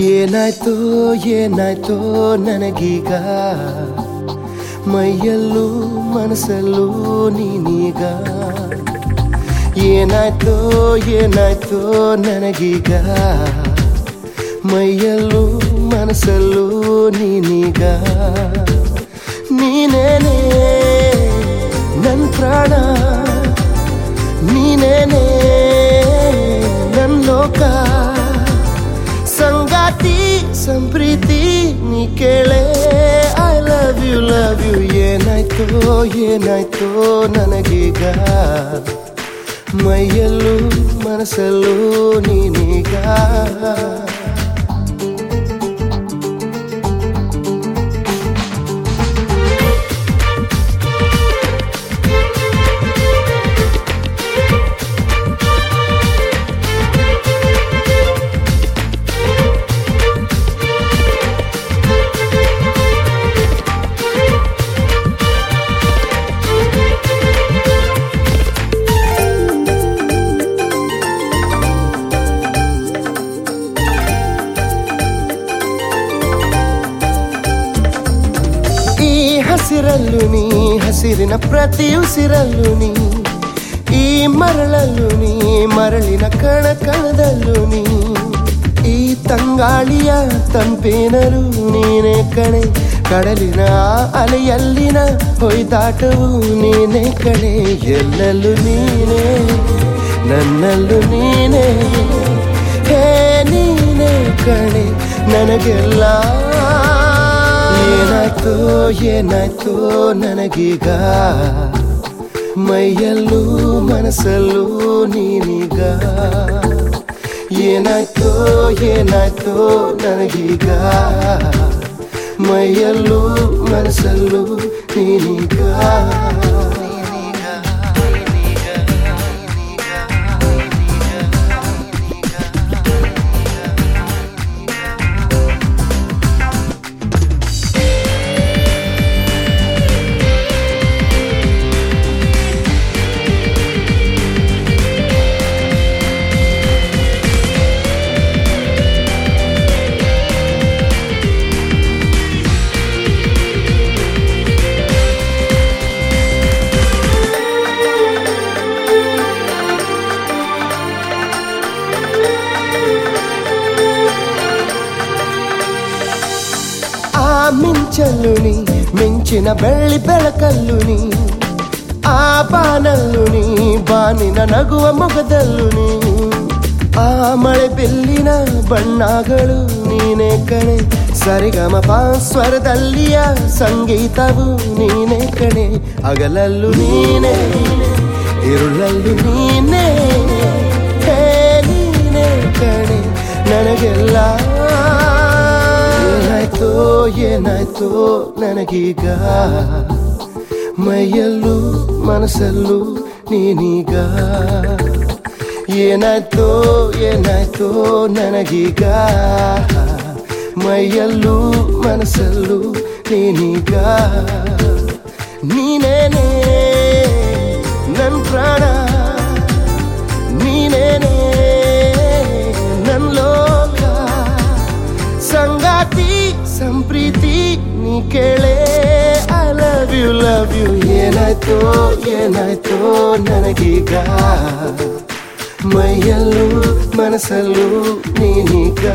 ಏನಾಯ್ತೋ ಏನಾಯ್ತೋ ನನಗೀಗ. ಮೈಯಲ್ಲೂ ಮನಸ್ಸಲ್ಲೂ ನೀನೀಗ. ಏನಾಯ್ತೋ ಏನಾಯ್ತೋ ನನಗೀಗ. ಮೈಯಲ್ಲೂ ಮನಸ್ಸಲ್ಲೂ ನೀನೀಗ. ನೀನೇನೇ ನನ್ನ ಪ್ರಾಣ. ನೀನೇನೇ ನನ್ನ ಲೋಕ. ಸಂಗಾತಿ ಸಂಪ್ರೀತಿ ನೀ ಕೇಳೆ. I love you love you ಏನಾಯ್ತೋ ಏನಾಯ್ತೋ ನನಗೀಗ. ಮೈಯಲ್ಲೂ ಮನಸ್ಸಲ್ಲೂ ನೀನೀಗ. ಹಸಿರಲ್ಲೂ ನೀ ಹಸಿರಿನ ಪ್ರತಿ ಉಸಿರಲ್ಲೂ ನೀ ಈ ಮರಳಲ್ಲೂ ನೀ ಮರಳಿನ ಕಣ ಕಣದಲ್ಲೂ ನೀ ಈ ತಂಗಾಳಿಯ ತಂಪೇನಲು ನೀನೆ ಕಣೆ ಕಡಲಿನ ಅಲೆಯಲ್ಲಿನ ಹೊಯ್ದಾಟವು ನೀನೆ ಕಣೆ ಎಲ್ಲಲ್ಲೂ ನೀನೆ ನನ್ನಲ್ಲೂ ನೀನೆ ಹೇ ನೀನೆ ಕಣೆ ನನಗೆಲ್ಲ ಏನಾಯ್ತೋ ಏನಾಯ್ತೋ ನನಗೀಗ ಮೈಯಲ್ಲೂ ಮನಸ್ಸಲ್ಲೂ ನೀನೀಗ ಏನಾಯ್ತೋ ಏನಾಯ್ತೋ ನನಗೀಗ ಮೈಯಲ್ಲೂ ಮನಸ್ಸಲ್ಲೂ ನೀನೀಗ ನೀ ಮಿಂಚಿನ ಬೆಳ್ಳಿ ಬೆಳಕಲ್ಲುನಿ, ಆ ಬಾನಲ್ಲು ಬಾನಿನ ನಗುವ ಮೊಗದಲ್ಲು ನೀ ಆ ಮಳೆ ಬೆಲ್ಲಿನ ಬಣ್ಣಗಳು ನೀನೆ ಕಣೆ, ಸರಿಗಮ ಸ್ವರದಲ್ಲಿಯ ಸಂಗೀತವು ನೀನೆ ಕಣೆ, ಅಗಲಲ್ಲು ನೀನೆ, ಇರುಳಲ್ಲೂ ನೀನೇ ನೀನೆ ಕಣೆ, ನನಗೆಲ್ಲ ಏನಾಯ್ತೋ ಏನಾಯ್ತೋ ನನಗೀಗ ಮೈಯಲ್ಲೂ ಮನಸ್ಸಲ್ಲೂ ನೀನೀಗ ಏನಾಯ್ತೋ ಏನಾಯ್ತೋ ನನಗೀಗ ಮೈಯಲ್ಲೂ ಮನಸ್ಸಲ್ಲೂ ನೀನೀಗ ನೀನೇನೇ ನನ್ನ ಪ್ರಾಣ ನೀನೇನೇ ನನ್ನ ಲೋಕ ಸಂಗಾತಿ ಸಂಪ್ರೀತಿ ನೀ ಕೇಳೆ I love you love you ಏನಾಯ್ತೋ ಏನಾಯ್ತೋ ನನಗೀಗ ಮೈಯಲ್ಲೂ ಮನಸ್ಸಲ್ಲೂ ನೀನೀಗ